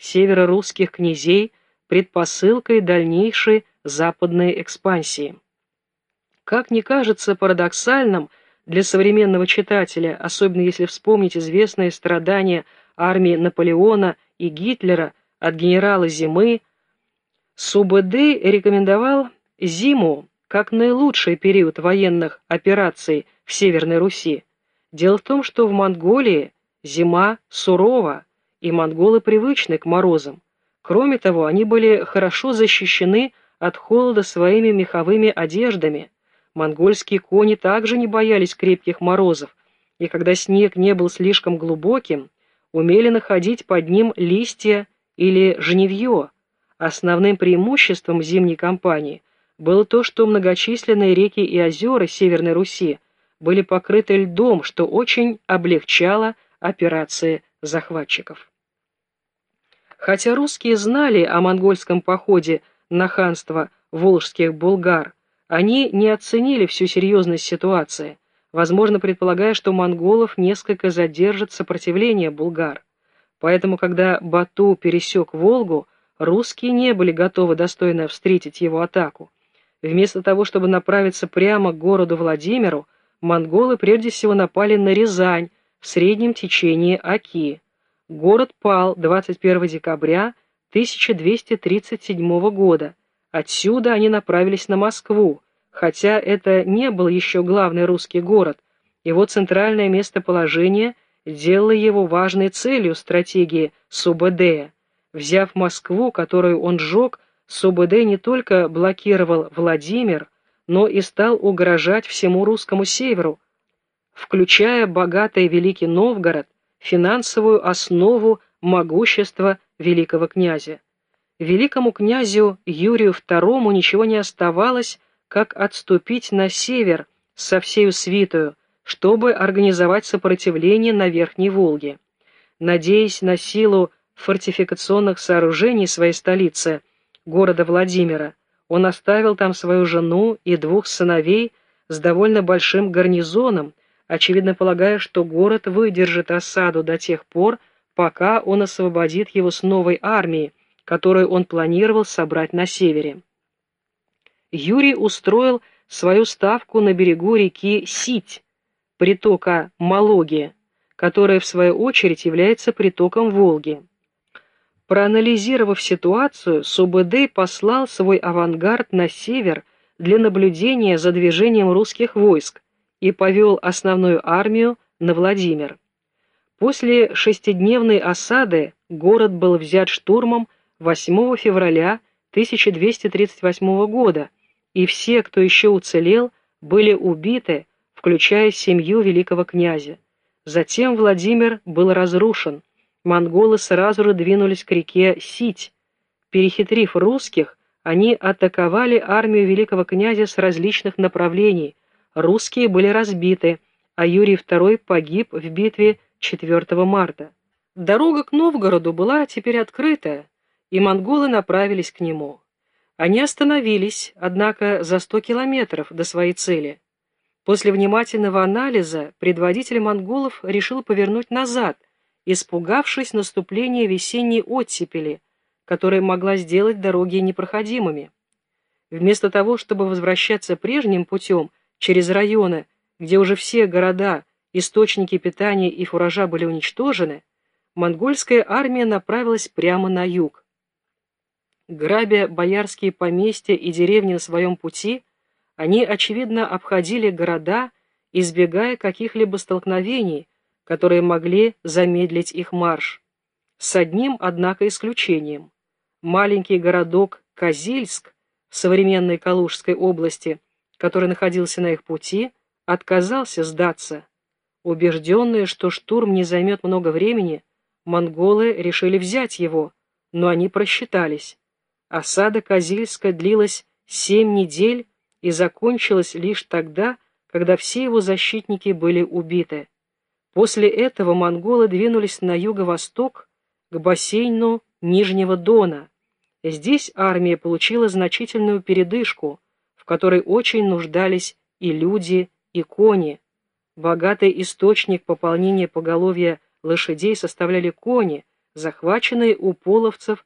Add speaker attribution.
Speaker 1: северорусских князей предпосылкой дальнейшей западной экспансии. Как ни кажется парадоксальным для современного читателя, особенно если вспомнить известные страдания армии Наполеона и Гитлера от генерала Зимы, СУБД рекомендовал зиму как наилучший период военных операций в Северной Руси. Дело в том, что в Монголии зима сурова, и монголы привычны к морозам. Кроме того, они были хорошо защищены от холода своими меховыми одеждами. Монгольские кони также не боялись крепких морозов, и когда снег не был слишком глубоким, умели находить под ним листья или жневье. Основным преимуществом зимней кампании было то, что многочисленные реки и озера Северной Руси были покрыты льдом, что очень облегчало операции захватчиков. Хотя русские знали о монгольском походе на ханство волжских булгар, они не оценили всю серьезность ситуации, возможно, предполагая, что монголов несколько задержит сопротивление булгар. Поэтому, когда Бату пересек Волгу, русские не были готовы достойно встретить его атаку. Вместо того, чтобы направиться прямо к городу Владимиру, монголы прежде всего напали на Рязань в среднем течении Оки. Город пал 21 декабря 1237 года. Отсюда они направились на Москву, хотя это не был еще главный русский город. Его центральное местоположение делало его важной целью стратегии Субэдея. Взяв Москву, которую он сжег, Субэдэ не только блокировал Владимир, но и стал угрожать всему русскому северу, включая богатый Великий Новгород, финансовую основу могущества великого князя. Великому князю Юрию II ничего не оставалось, как отступить на север со всею свитою, чтобы организовать сопротивление на Верхней Волге. Надеясь на силу фортификационных сооружений своей столицы, города Владимира, он оставил там свою жену и двух сыновей с довольно большим гарнизоном, очевидно полагая, что город выдержит осаду до тех пор, пока он освободит его с новой армией, которую он планировал собрать на севере. Юрий устроил свою ставку на берегу реки Сить, притока Малоги, которая в свою очередь является притоком Волги. Проанализировав ситуацию, СУБД послал свой авангард на север для наблюдения за движением русских войск, и повел основную армию на Владимир. После шестидневной осады город был взят штурмом 8 февраля 1238 года, и все, кто еще уцелел, были убиты, включая семью великого князя. Затем Владимир был разрушен. Монголы сразу же двинулись к реке Сить. Перехитрив русских, они атаковали армию великого князя с различных направлений, русские были разбиты, а Юрий II погиб в битве 4 марта. Дорога к Новгороду была теперь открытая, и монголы направились к нему. Они остановились, однако, за 100 километров до своей цели. После внимательного анализа предводитель монголов решил повернуть назад, испугавшись наступления весенней оттепели, которая могла сделать дороги непроходимыми. Вместо того, чтобы возвращаться прежним путем, через районы, где уже все города, источники питания и фуража были уничтожены, монгольская армия направилась прямо на юг. Грабя боярские поместья и деревни на своем пути, они, очевидно, обходили города, избегая каких-либо столкновений, которые могли замедлить их марш. С одним, однако, исключением. Маленький городок Козельск в современной Калужской области – который находился на их пути, отказался сдаться. Убежденные, что штурм не займет много времени, монголы решили взять его, но они просчитались. Осада Козельска длилась семь недель и закончилась лишь тогда, когда все его защитники были убиты. После этого монголы двинулись на юго-восток к бассейну Нижнего Дона. Здесь армия получила значительную передышку – которой очень нуждались и люди, и кони. Богатый источник пополнения поголовья лошадей составляли кони, захваченные у половцев